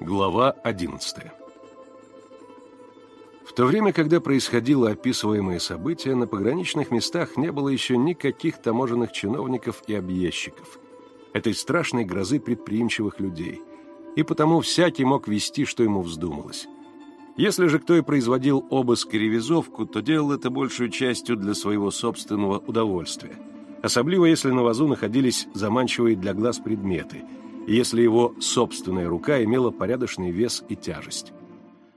Глава 11 В то время, когда происходило описываемое событие, на пограничных местах не было еще никаких таможенных чиновников и объездчиков, этой страшной грозы предприимчивых людей, и потому всякий мог вести, что ему вздумалось. Если же кто и производил обыск и ревизовку, то делал это большую частью для своего собственного удовольствия, особливо если на вазу находились заманчивые для глаз предметы, если его собственная рука имела порядочный вес и тяжесть.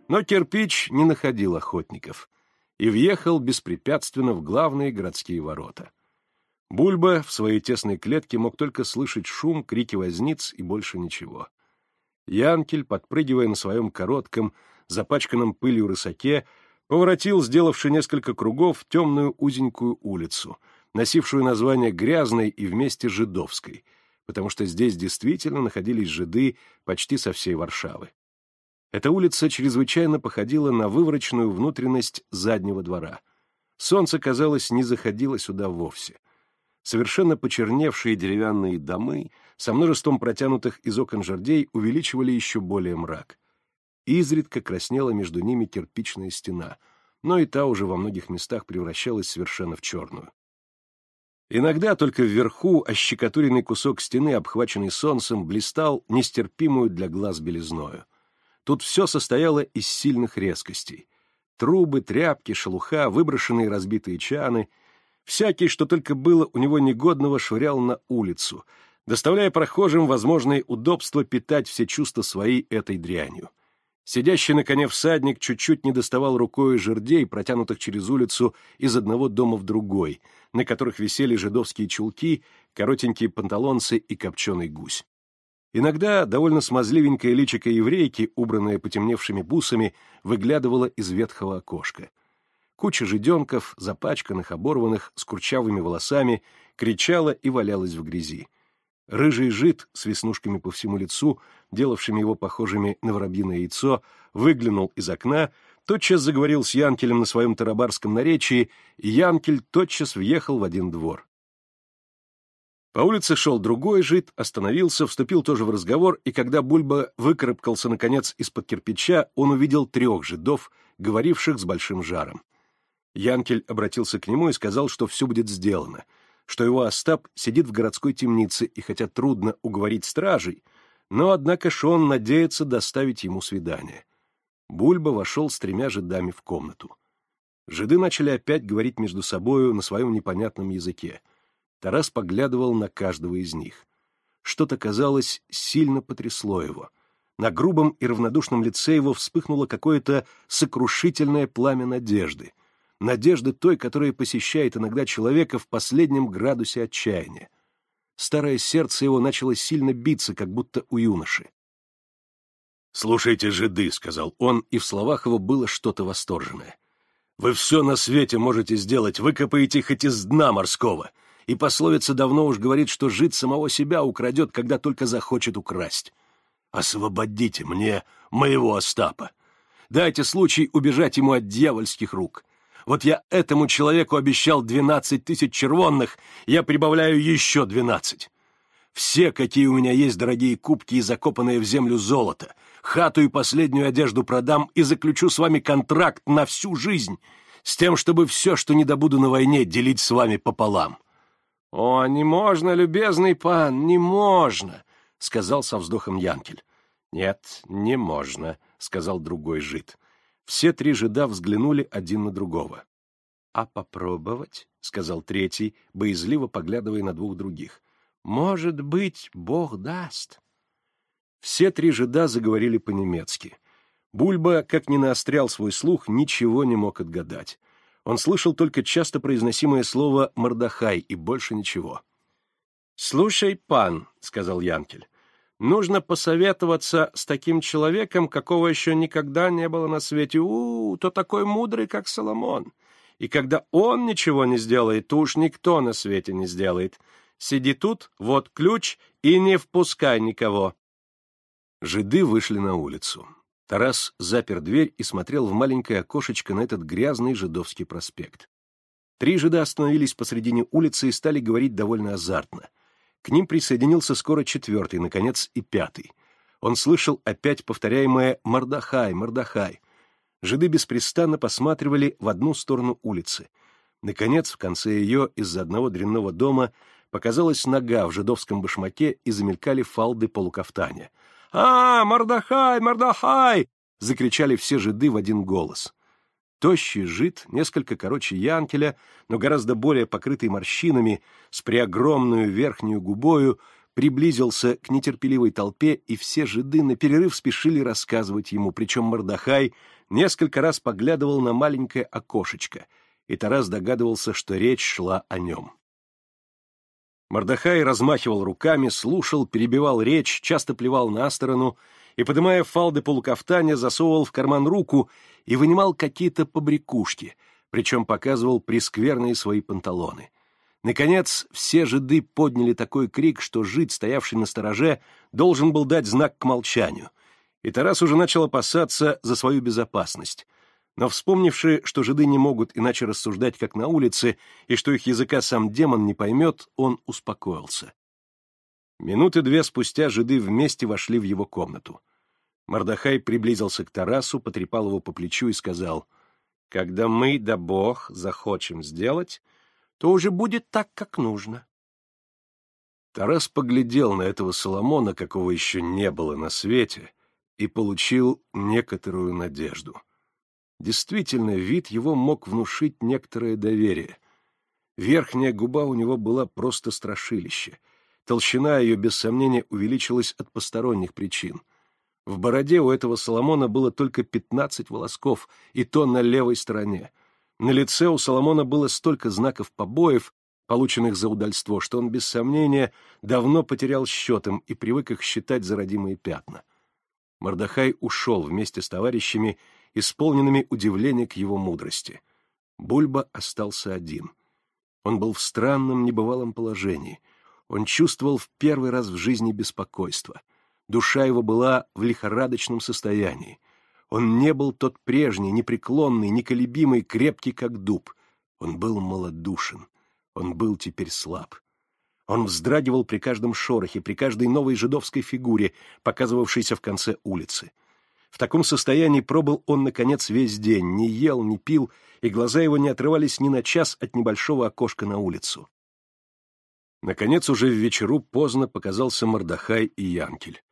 Но кирпич не находил охотников и въехал беспрепятственно в главные городские ворота. Бульба в своей тесной клетке мог только слышать шум, крики возниц и больше ничего. Янкель, подпрыгивая на своем коротком, запачканном пылью рысаке, поворотил, сделавши несколько кругов, темную узенькую улицу, носившую название Грязной и вместе Жидовской, потому что здесь действительно находились жиды почти со всей Варшавы. Эта улица чрезвычайно походила на выворочную внутренность заднего двора. Солнце, казалось, не заходило сюда вовсе. Совершенно почерневшие деревянные домы со множеством протянутых из окон жердей увеличивали еще более мрак. Изредка краснела между ними кирпичная стена, но и та уже во многих местах превращалась совершенно в черную. Иногда только вверху ощекотуренный кусок стены, обхваченный солнцем, блистал нестерпимую для глаз белизною. Тут все состояло из сильных резкостей. Трубы, тряпки, шелуха, выброшенные разбитые чаны. Всякий, что только было у него негодного, швырял на улицу, доставляя прохожим возможные удобства питать все чувства свои этой дрянью. Сидящий на коне всадник чуть-чуть не доставал рукой жердей, протянутых через улицу из одного дома в другой, на которых висели жидовские чулки, коротенькие панталонцы и копченый гусь. Иногда довольно смазливенькое личико еврейки, убранное потемневшими бусами, выглядывало из ветхого окошка. Куча жиденков, запачканных, оборванных, с курчавыми волосами, кричала и валялась в грязи. Рыжий жид с веснушками по всему лицу, делавшими его похожими на воробьиное яйцо, выглянул из окна, тотчас заговорил с Янкелем на своем тарабарском наречии, и Янкель тотчас въехал в один двор. По улице шел другой жид, остановился, вступил тоже в разговор, и когда Бульба выкарабкался, наконец, из-под кирпича, он увидел трех жидов, говоривших с большим жаром. Янкель обратился к нему и сказал, что все будет сделано — что его Остап сидит в городской темнице, и хотя трудно уговорить стражей, но, однако ж он надеется доставить ему свидание. Бульба вошел с тремя жидами в комнату. Жиды начали опять говорить между собою на своем непонятном языке. Тарас поглядывал на каждого из них. Что-то, казалось, сильно потрясло его. На грубом и равнодушном лице его вспыхнуло какое-то сокрушительное пламя надежды — надежды той, которая посещает иногда человека в последнем градусе отчаяния. Старое сердце его начало сильно биться, как будто у юноши. «Слушайте, жиды», — сказал он, и в словах его было что-то восторженное. «Вы все на свете можете сделать, выкопаете хоть из дна морского, и пословица давно уж говорит, что жид самого себя украдет, когда только захочет украсть. Освободите мне моего Остапа. Дайте случай убежать ему от дьявольских рук. Вот я этому человеку обещал двенадцать тысяч червонных, я прибавляю еще двенадцать. Все, какие у меня есть дорогие кубки и закопанное в землю золото, хату и последнюю одежду продам и заключу с вами контракт на всю жизнь, с тем, чтобы все, что не добуду на войне, делить с вами пополам. — О, не можно, любезный пан, не можно, — сказал со вздохом Янкель. — Нет, не можно, — сказал другой жид. Все три жида взглянули один на другого. — А попробовать? — сказал третий, боязливо поглядывая на двух других. — Может быть, Бог даст. Все три жида заговорили по-немецки. Бульба, как ни наострял свой слух, ничего не мог отгадать. Он слышал только часто произносимое слово «мордахай» и больше ничего. — Слушай, пан, — сказал Янкель, Нужно посоветоваться с таким человеком, какого еще никогда не было на свете. У, -у то такой мудрый, как Соломон. И когда он ничего не сделает, уж никто на свете не сделает. Сиди тут, вот ключ, и не впускай никого. Жиды вышли на улицу. Тарас запер дверь и смотрел в маленькое окошечко на этот грязный жидовский проспект. Три жида остановились посредине улицы и стали говорить довольно азартно — к ним присоединился скоро четвертый, наконец, и пятый. Он слышал опять повторяемое «Мордахай! Мордахай!». Жиды беспрестанно посматривали в одну сторону улицы. Наконец, в конце ее из-за одного дрянного дома показалась нога в жидовском башмаке и замелькали фалды полукафтаня. «А, Мордахай! Мордахай!» — закричали все жиды в один голос. Тощий жид, несколько короче Янкеля, но гораздо более покрытый морщинами, с преогромную верхнюю губою, приблизился к нетерпеливой толпе, и все жиды на перерыв спешили рассказывать ему, причем Мордахай несколько раз поглядывал на маленькое окошечко, и Тарас догадывался, что речь шла о нем. Мордахай размахивал руками, слушал, перебивал речь, часто плевал на сторону — и, поднимая фалды полукафтаня, засовывал в карман руку и вынимал какие-то побрякушки, причем показывал прескверные свои панталоны. Наконец, все жиды подняли такой крик, что жид, стоявший на стороже, должен был дать знак к молчанию. И Тарас уже начал опасаться за свою безопасность. Но вспомнивши, что жиды не могут иначе рассуждать, как на улице, и что их языка сам демон не поймет, он успокоился. Минуты две спустя жиды вместе вошли в его комнату. Мордахай приблизился к Тарасу, потрепал его по плечу и сказал, «Когда мы, да Бог, захочем сделать, то уже будет так, как нужно». Тарас поглядел на этого Соломона, какого еще не было на свете, и получил некоторую надежду. Действительно, вид его мог внушить некоторое доверие. Верхняя губа у него была просто страшилище — Толщина ее, без сомнения, увеличилась от посторонних причин. В бороде у этого Соломона было только пятнадцать волосков, и то на левой стороне. На лице у Соломона было столько знаков побоев, полученных за удальство, что он, без сомнения, давно потерял счетом и привык их считать за родимые пятна. Мордахай ушел вместе с товарищами, исполненными удивления к его мудрости. Бульба остался один. Он был в странном небывалом положении — он чувствовал в первый раз в жизни беспокойство. Душа его была в лихорадочном состоянии. Он не был тот прежний, непреклонный, неколебимый, крепкий, как дуб. Он был малодушен. Он был теперь слаб. Он вздрагивал при каждом шорохе, при каждой новой жидовской фигуре, показывавшейся в конце улицы. В таком состоянии пробыл он, наконец, весь день, не ел, не пил, и глаза его не отрывались ни на час от небольшого окошка на улицу. Наконец, уже в вечеру поздно показался Мордахай и Янкель.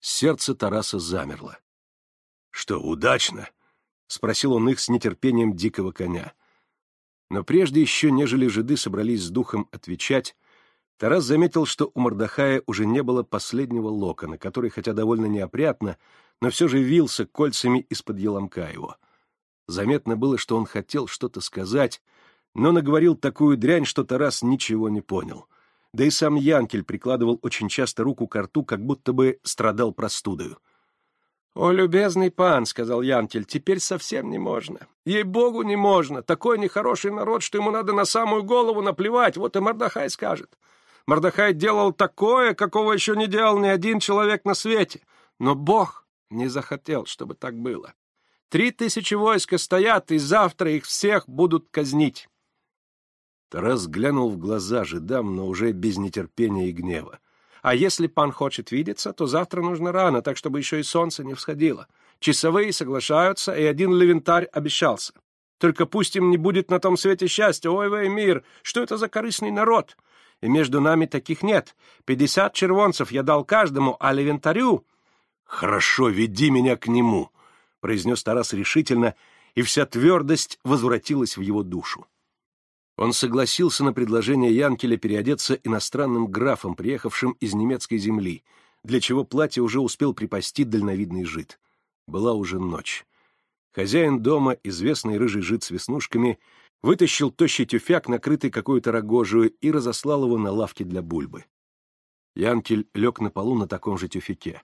Сердце Тараса замерло. — Что, удачно? — спросил он их с нетерпением дикого коня. Но прежде еще, нежели жиды собрались с духом отвечать, Тарас заметил, что у Мордахая уже не было последнего локона, который, хотя довольно неопрятно, но все же вился кольцами из-под еломка его. Заметно было, что он хотел что-то сказать, но наговорил такую дрянь, что Тарас ничего не понял — да и сам Янкель прикладывал очень часто руку к рту, как будто бы страдал простудою. «О, любезный пан», — сказал Янкель, — «теперь совсем не можно. Ей-богу, не можно. Такой нехороший народ, что ему надо на самую голову наплевать, вот и Мордахай скажет. Мордахай делал такое, какого еще не делал ни один человек на свете. Но Бог не захотел, чтобы так было. Три тысячи войска стоят, и завтра их всех будут казнить». Тарас глянул в глаза жидам, но уже без нетерпения и гнева. «А если пан хочет видеться, то завтра нужно рано, так чтобы еще и солнце не всходило. Часовые соглашаются, и один левентарь обещался. Только пусть им не будет на том свете счастья. Ой, вей, мир, что это за корыстный народ? И между нами таких нет. Пятьдесят червонцев я дал каждому, а левентарю...» «Хорошо, веди меня к нему», — произнес Тарас решительно, и вся твердость возвратилась в его душу. Он согласился на предложение Янкеля переодеться иностранным графом, приехавшим из немецкой земли, для чего платье уже успел припасти дальновидный жид. Была уже ночь. Хозяин дома, известный рыжий жид с веснушками, вытащил тощий тюфяк, накрытый какой-то рогожию, и разослал его на лавке для бульбы. Янкель лег на полу на таком же тюфяке.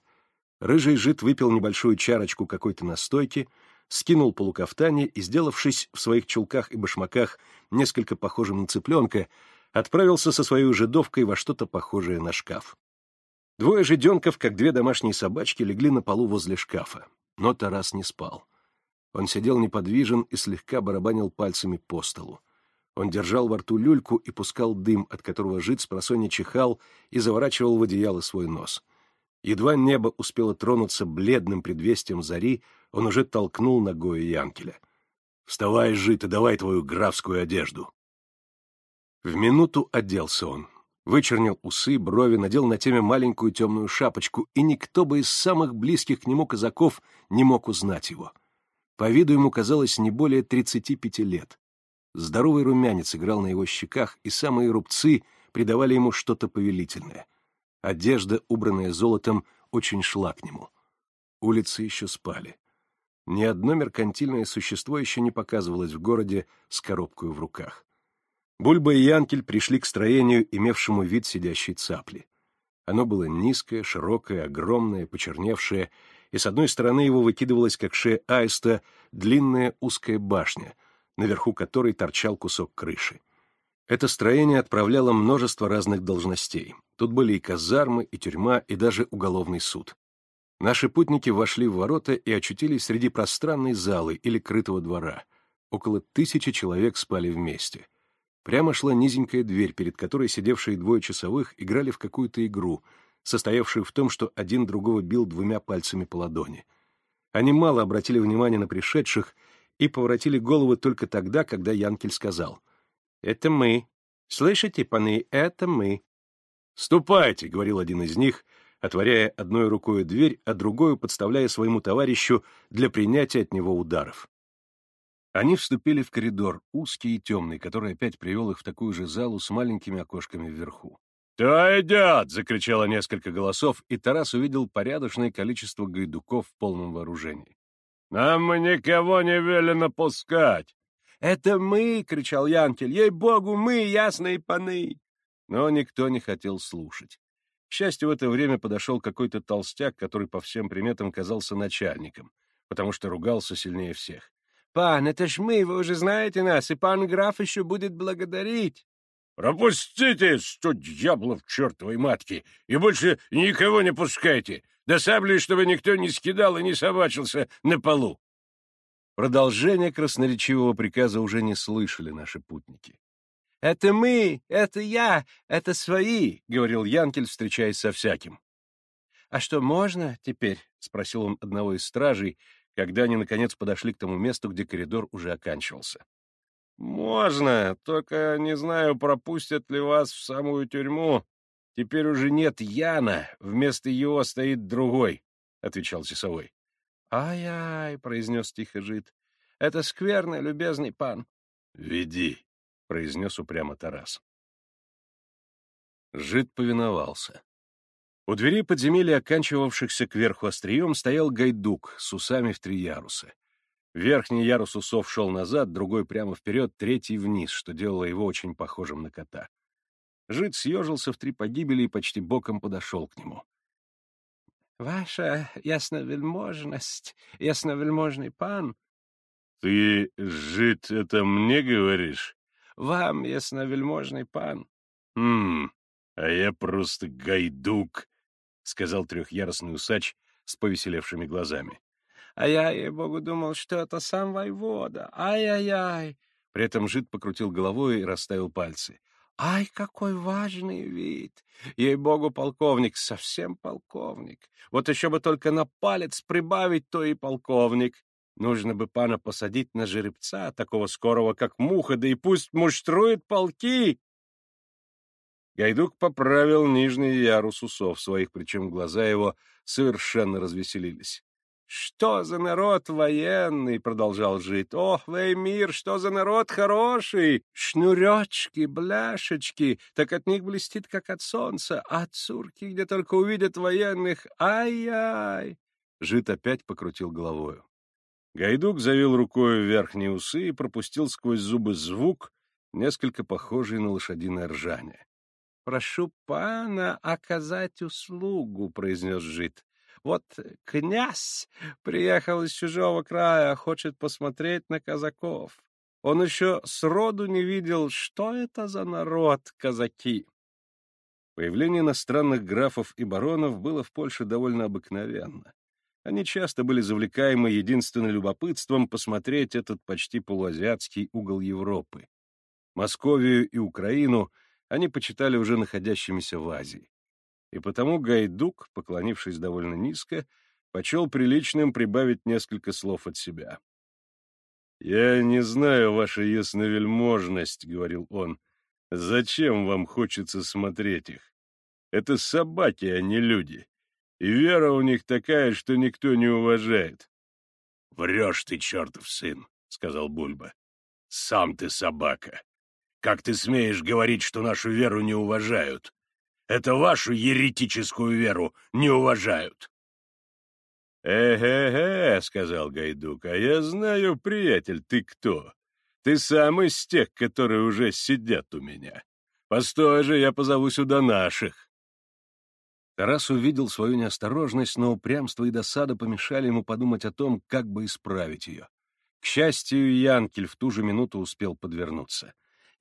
Рыжий жид выпил небольшую чарочку какой-то настойки — скинул полукафтане и, сделавшись в своих чулках и башмаках несколько похожим на цыпленка, отправился со своей жидовкой во что-то похожее на шкаф. Двое жиденков, как две домашние собачки, легли на полу возле шкафа, но Тарас не спал. Он сидел неподвижен и слегка барабанил пальцами по столу. Он держал во рту люльку и пускал дым, от которого жид с чихал и заворачивал в одеяло свой нос. Едва небо успело тронуться бледным предвестием зари, он уже толкнул ногою Янкеля. «Вставай, жить, и давай твою графскую одежду!» В минуту оделся он. Вычернил усы, брови, надел на теме маленькую темную шапочку, и никто бы из самых близких к нему казаков не мог узнать его. По виду ему казалось не более тридцати пяти лет. Здоровый румянец играл на его щеках, и самые рубцы придавали ему что-то повелительное. Одежда, убранная золотом, очень шла к нему. Улицы еще спали. Ни одно меркантильное существо еще не показывалось в городе с коробкой в руках. Бульба и Янкель пришли к строению, имевшему вид сидящей цапли. Оно было низкое, широкое, огромное, почерневшее, и с одной стороны его выкидывалась, как шея аиста, длинная узкая башня, наверху которой торчал кусок крыши. Это строение отправляло множество разных должностей. Тут были и казармы, и тюрьма, и даже уголовный суд. Наши путники вошли в ворота и очутились среди пространной залы или крытого двора. Около тысячи человек спали вместе. Прямо шла низенькая дверь, перед которой сидевшие двое часовых играли в какую-то игру, состоявшую в том, что один другого бил двумя пальцами по ладони. Они мало обратили внимания на пришедших и поворотили головы только тогда, когда Янкель сказал — это мы. Слышите, паны, это мы. «Ступайте», — говорил один из них, отворяя одной рукой дверь, а другой подставляя своему товарищу для принятия от него ударов. Они вступили в коридор, узкий и темный, который опять привел их в такую же залу с маленькими окошками вверху. «Кто идет?» — закричало несколько голосов, и Тарас увидел порядочное количество гайдуков в полном вооружении. «Нам никого не велено пускать!» «Это мы!» — кричал Янкель. «Ей-богу, мы, ясные паны!» Но никто не хотел слушать. К счастью, в это время подошел какой-то толстяк, который по всем приметам казался начальником, потому что ругался сильнее всех. «Пан, это ж мы, вы уже знаете нас, и пан граф еще будет благодарить!» «Пропустите, сто дьяблов чертовой матки, и больше никого не пускайте! Да саблей, чтобы никто не скидал и не собачился на полу!» Продолжение красноречивого приказа уже не слышали наши путники. «Это мы! Это я! Это свои!» — говорил Янкель, встречаясь со всяким. «А что, можно теперь?» — спросил он одного из стражей, когда они, наконец, подошли к тому месту, где коридор уже оканчивался. «Можно, только не знаю, пропустят ли вас в самую тюрьму. Теперь уже нет Яна, вместо его стоит другой», — отвечал часовой. «Ай-ай», — произнес тихо жид, — «это скверно, любезный пан». «Веди», — произнес упрямо Тарас. Жид повиновался. У двери подземелья, оканчивавшихся кверху острием, стоял гайдук с усами в три яруса. Верхний ярус усов шел назад, другой прямо вперед, третий вниз, что делало его очень похожим на кота. Жид съежился в три погибели и почти боком подошел к нему. Ваша ясновельможность, ясновельможный пан. — Ты, жид, это мне говоришь? — Вам, ясновельможный пан. — Хм, а я просто гайдук, — сказал трехъярусный усач с повеселевшими глазами. — А я, ей-богу, думал, что это сам воевода. Ай-яй-яй! При этом жид покрутил головой и расставил пальцы. Ай, какой важный вид! Ей-богу, полковник, совсем полковник. Вот еще бы только на палец прибавить, то и полковник. Нужно бы пана посадить на жеребца, такого скорого, как муха, да и пусть муштрует полки. Гайдук поправил нижний ярус усов своих, причем глаза его совершенно развеселились. «Что за народ военный!» — продолжал жить. «Ох, мир, что за народ хороший! Шнуречки, бляшечки, так от них блестит, как от солнца, а цурки, где только увидят военных, ай-яй!» Жит опять покрутил головою. Гайдук завел рукой верхние усы и пропустил сквозь зубы звук, несколько похожий на лошадиное ржание. «Прошу пана оказать услугу», — произнес Жит. Вот князь приехал из чужого края, хочет посмотреть на казаков. Он еще сроду не видел, что это за народ казаки. Появление иностранных графов и баронов было в Польше довольно обыкновенно. Они часто были завлекаемы единственным любопытством посмотреть этот почти полуазиатский угол Европы. Московию и Украину они почитали уже находящимися в Азии. И потому Гайдук, поклонившись довольно низко, почел приличным прибавить несколько слов от себя. «Я не знаю, ваша ясновельможность», — говорил он, — «зачем вам хочется смотреть их? Это собаки, а не люди, и вера у них такая, что никто не уважает». «Врешь ты, чертов сын», — сказал Бульба. «Сам ты собака. Как ты смеешь говорить, что нашу веру не уважают? Это вашу еретическую веру не уважают. «Э-э-э», — сказал Гайдук, — «а я знаю, приятель, ты кто? Ты сам из тех, которые уже сидят у меня. Постой же, я позову сюда наших». Тарас увидел свою неосторожность, но упрямство и досада помешали ему подумать о том, как бы исправить ее. К счастью, Янкель в ту же минуту успел подвернуться.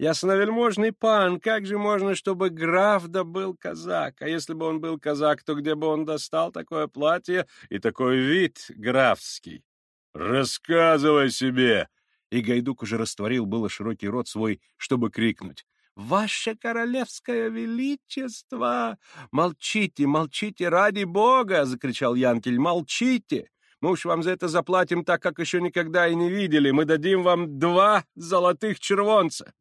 Ясновельможный пан, как же можно, чтобы граф да был казак? А если бы он был казак, то где бы он достал такое платье и такой вид графский? Рассказывай себе! И Гайдук уже растворил было широкий рот свой, чтобы крикнуть. «Ваше королевское величество! Молчите, молчите, ради бога!» — закричал Янкель. «Молчите! Мы уж вам за это заплатим так, как еще никогда и не видели. Мы дадим вам два золотых червонца!»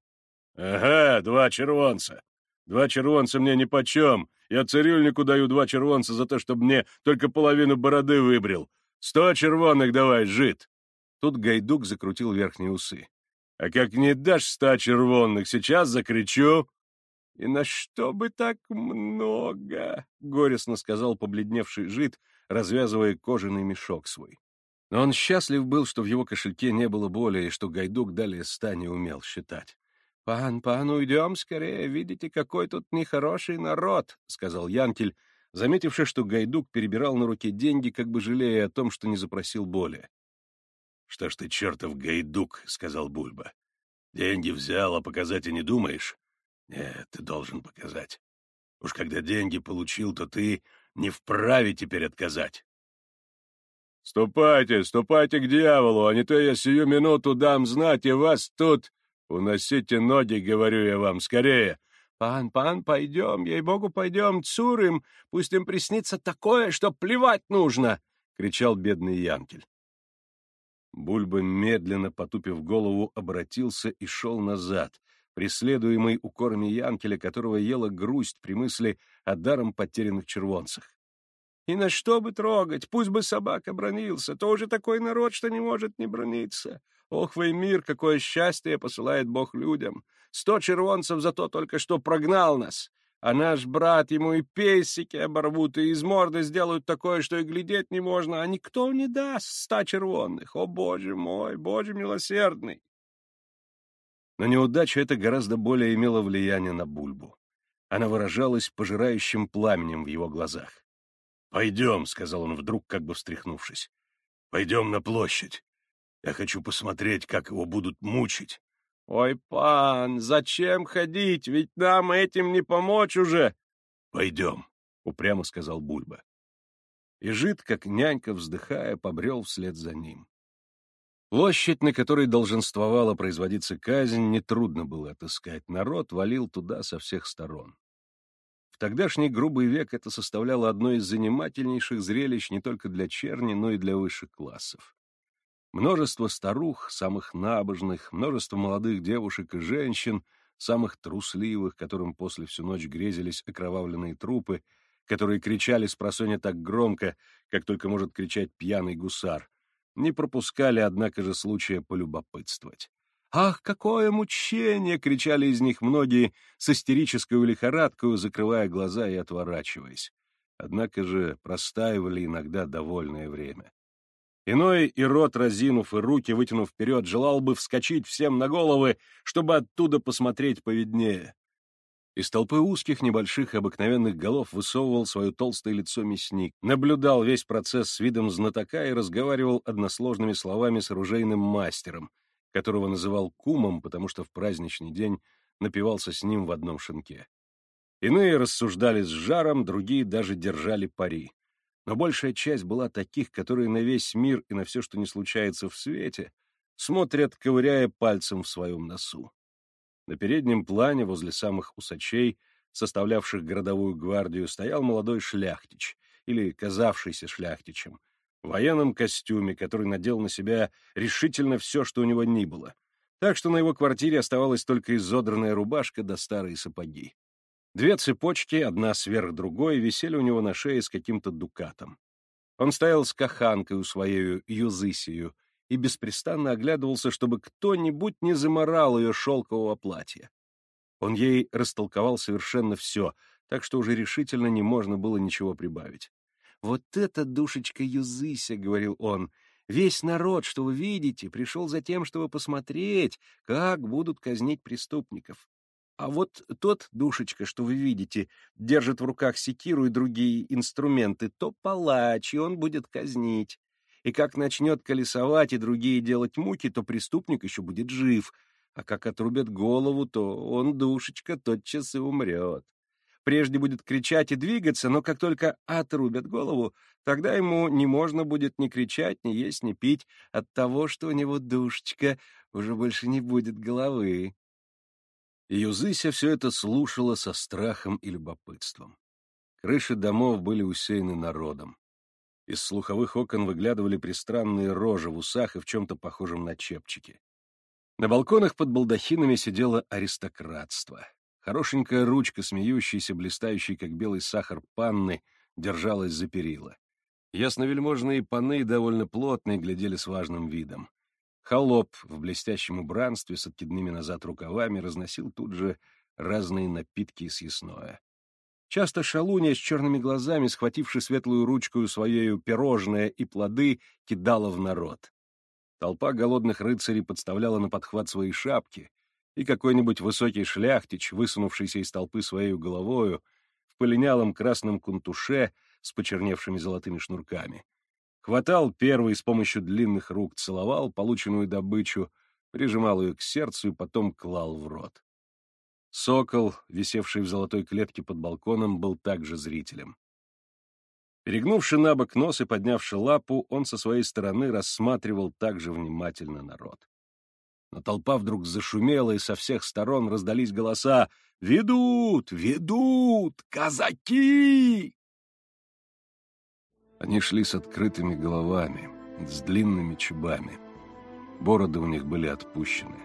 «Ага, два червонца. Два червонца мне нипочем. Я цирюльнику даю два червонца за то, чтобы мне только половину бороды выбрил. Сто червонных давай, жид!» Тут Гайдук закрутил верхние усы. «А как не дашь ста червонных, сейчас закричу!» «И на что бы так много?» — горестно сказал побледневший жид, развязывая кожаный мешок свой. Но он счастлив был, что в его кошельке не было боли, и что Гайдук далее ста не умел считать. «Пан, пан, уйдем скорее, видите, какой тут нехороший народ», — сказал Янкель, заметивши, что Гайдук перебирал на руке деньги, как бы жалея о том, что не запросил боли. «Что ж ты, чертов Гайдук», — сказал Бульба. «Деньги взял, а показать и не думаешь? Нет, ты должен показать. Уж когда деньги получил, то ты не вправе теперь отказать». «Ступайте, ступайте к дьяволу, а не то я сию минуту дам знать, и вас тут...» «Уносите ноги, говорю я вам, скорее!» «Пан, пан, пойдем, ей-богу, пойдем, цурым, пусть им приснится такое, что плевать нужно!» — кричал бедный Янкель. Бульба, медленно потупив голову, обратился и шел назад, преследуемый укорами Янкеля, которого ела грусть при мысли о даром потерянных червонцах. «И на что бы трогать? Пусть бы собака бронился, то уже такой народ, что не может не брониться. Ох, вы мир, какое счастье посылает Бог людям! Сто червонцев зато только что прогнал нас, а наш брат ему и песики оборвут, и из морды сделают такое, что и глядеть не можно, а никто не даст ста червонных. О, Боже мой, Боже милосердный! Но неудача эта гораздо более имела влияние на Бульбу. Она выражалась пожирающим пламенем в его глазах. «Пойдем», — сказал он вдруг, как бы встряхнувшись. «Пойдем на площадь. Я хочу посмотреть, как его будут мучить. — Ой, пан, зачем ходить? Ведь нам этим не помочь уже. — Пойдем, — упрямо сказал Бульба. И жид, как нянька, вздыхая, побрел вслед за ним. Площадь, на которой долженствовала производиться казнь, нетрудно было отыскать. Народ валил туда со всех сторон. В тогдашний грубый век это составляло одно из занимательнейших зрелищ не только для черни, но и для высших классов. Множество старух, самых набожных, множество молодых девушек и женщин, самых трусливых, которым после всю ночь грезились окровавленные трупы, которые кричали с просонья так громко, как только может кричать пьяный гусар, не пропускали, однако же, случая полюбопытствовать. «Ах, какое мучение!» — кричали из них многие с истерической лихорадкой, закрывая глаза и отворачиваясь. Однако же простаивали иногда довольное время. Иной и рот разинув, и руки вытянув вперед, желал бы вскочить всем на головы, чтобы оттуда посмотреть поведнее. Из толпы узких, небольших, обыкновенных голов высовывал свое толстое лицо мясник, наблюдал весь процесс с видом знатока и разговаривал односложными словами с оружейным мастером, которого называл кумом, потому что в праздничный день напивался с ним в одном шинке. Иные рассуждали с жаром, другие даже держали пари но большая часть была таких, которые на весь мир и на все, что не случается в свете, смотрят, ковыряя пальцем в своем носу. На переднем плане, возле самых усачей, составлявших городовую гвардию, стоял молодой шляхтич, или казавшийся шляхтичем, в военном костюме, который надел на себя решительно все, что у него ни было. Так что на его квартире оставалась только изодранная рубашка да старые сапоги. Две цепочки, одна сверх другой, висели у него на шее с каким-то дукатом. Он стоял с каханкой у своей юзысию и беспрестанно оглядывался, чтобы кто-нибудь не заморал ее шелкового платья. Он ей растолковал совершенно все, так что уже решительно не можно было ничего прибавить. «Вот это, душечка Юзыся!» — говорил он. «Весь народ, что вы видите, пришел за тем, чтобы посмотреть, как будут казнить преступников. А вот тот, душечка, что вы видите, держит в руках секиру и другие инструменты, то палач, и он будет казнить. И как начнет колесовать и другие делать муки, то преступник еще будет жив, а как отрубят голову, то он, душечка, тотчас и умрет прежде будет кричать и двигаться, но как только отрубят голову, тогда ему не можно будет ни кричать, ни есть, ни пить от того, что у него душечка уже больше не будет головы. Юзыся все это слушала со страхом и любопытством. Крыши домов были усеяны народом. Из слуховых окон выглядывали пристранные рожи в усах и в чем-то похожем на чепчики. На балконах под балдахинами сидело аристократство. Хорошенькая ручка, смеющаяся, блистающей, как белый сахар, панны, держалась за перила. Ясновельможные паны, довольно плотные, глядели с важным видом. Холоп в блестящем убранстве с откидными назад рукавами разносил тут же разные напитки и съестное. Часто шалунья с черными глазами, схвативши светлую ручку своею пирожное и плоды, кидала в народ. Толпа голодных рыцарей подставляла на подхват свои шапки, и какой-нибудь высокий шляхтич, высунувшийся из толпы своей головою, в полинялом красном кунтуше с почерневшими золотыми шнурками. Хватал первый с помощью длинных рук, целовал полученную добычу, прижимал ее к сердцу и потом клал в рот. Сокол, висевший в золотой клетке под балконом, был также зрителем. Перегнувши на бок нос и поднявши лапу, он со своей стороны рассматривал также внимательно народ. Но толпа вдруг зашумела, и со всех сторон раздались голоса «Ведут! Ведут! Казаки!» Они шли с открытыми головами, с длинными чубами. Бороды у них были отпущены.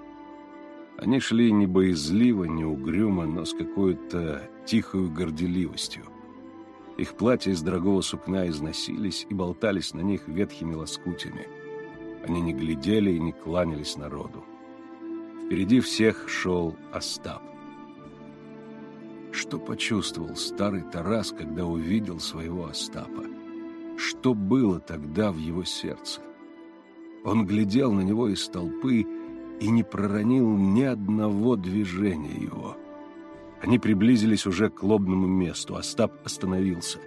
Они шли не боязливо, не угрюмо, но с какой-то тихой горделивостью. Их платья из дорогого сукна износились и болтались на них ветхими лоскутями. Они не глядели и не кланялись народу. Впереди всех шел Остап. Что почувствовал старый Тарас, когда увидел своего Остапа? Что было тогда в его сердце? Он глядел на него из толпы и не проронил ни одного движения его. Они приблизились уже к лобному месту. Остап остановился.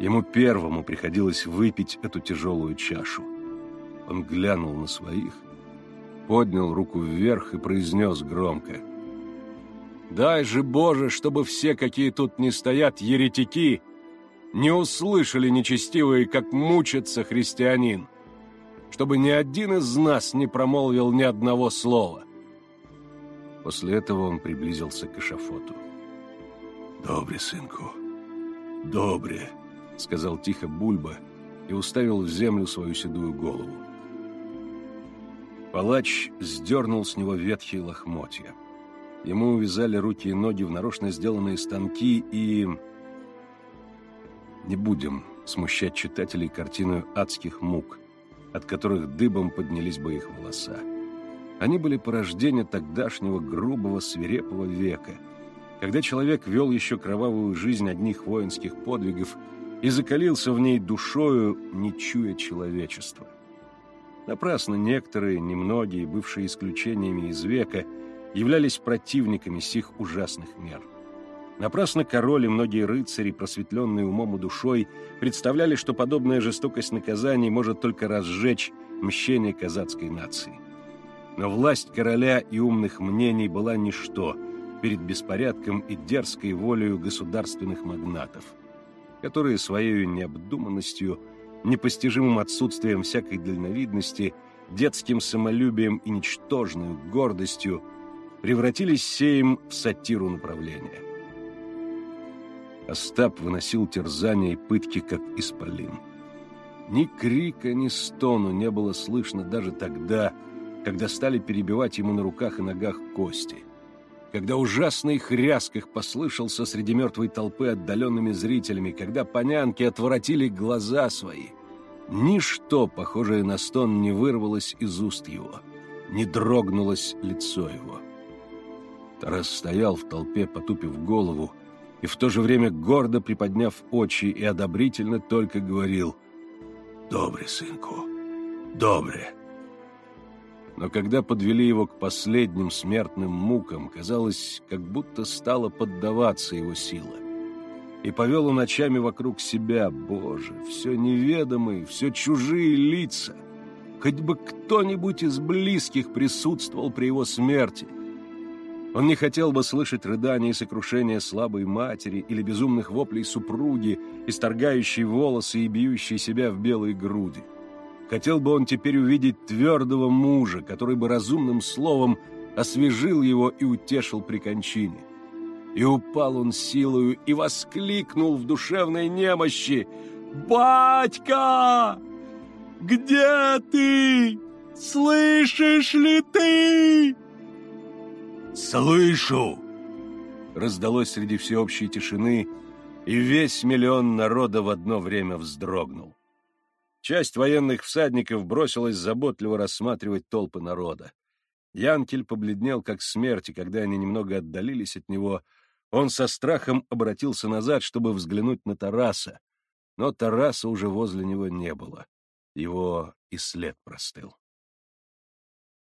Ему первому приходилось выпить эту тяжелую чашу. Он глянул на своих поднял руку вверх и произнес громко. «Дай же, Боже, чтобы все, какие тут не стоят, еретики, не услышали нечестивые, как мучится христианин, чтобы ни один из нас не промолвил ни одного слова». После этого он приблизился к эшафоту. «Добре, сынку, добре», — сказал тихо Бульба и уставил в землю свою седую голову. Палач сдернул с него ветхие лохмотья. Ему увязали руки и ноги в нарочно сделанные станки и... Не будем смущать читателей картину адских мук, от которых дыбом поднялись бы их волоса. Они были порождение тогдашнего грубого свирепого века, когда человек вел еще кровавую жизнь одних воинских подвигов и закалился в ней душою, не чуя человечества. Напрасно некоторые, немногие, бывшие исключениями из века, являлись противниками сих ужасных мер. Напрасно король и многие рыцари, просветленные умом и душой, представляли, что подобная жестокость наказаний может только разжечь мщение казацкой нации. Но власть короля и умных мнений была ничто перед беспорядком и дерзкой волею государственных магнатов, которые своей необдуманностью – непостижимым отсутствием всякой дальновидности, детским самолюбием и ничтожной гордостью превратились сеем в сатиру направления. Остап выносил терзания и пытки, как исполин. Ни крика, ни стону не было слышно даже тогда, когда стали перебивать ему на руках и ногах кости. Когда ужасный хряск их послышался среди мертвой толпы отдаленными зрителями, когда понянки отворотили глаза свои. Ничто, похожее на стон, не вырвалось из уст его, не дрогнулось лицо его. Тарас стоял в толпе, потупив голову, и в то же время гордо приподняв очи и одобрительно только говорил «Добре, сынку, добре». Но когда подвели его к последним смертным мукам, казалось, как будто стало поддаваться его сила. И повел он ночами вокруг себя, Боже, все неведомые, все чужие лица. Хоть бы кто-нибудь из близких присутствовал при его смерти. Он не хотел бы слышать рыдания и сокрушения слабой матери или безумных воплей супруги, исторгающей волосы и бьющей себя в белые груди. Хотел бы он теперь увидеть твердого мужа, который бы разумным словом освежил его и утешил при кончине. И упал он силою и воскликнул в душевной немощи «Батька! Где ты? Слышишь ли ты?» «Слышу!» Раздалось среди всеобщей тишины, и весь миллион народа в одно время вздрогнул. Часть военных всадников бросилась заботливо рассматривать толпы народа. Янкель побледнел как смерть, и когда они немного отдалились от него, он со страхом обратился назад, чтобы взглянуть на Тараса, но Тараса уже возле него не было. Его и след простыл.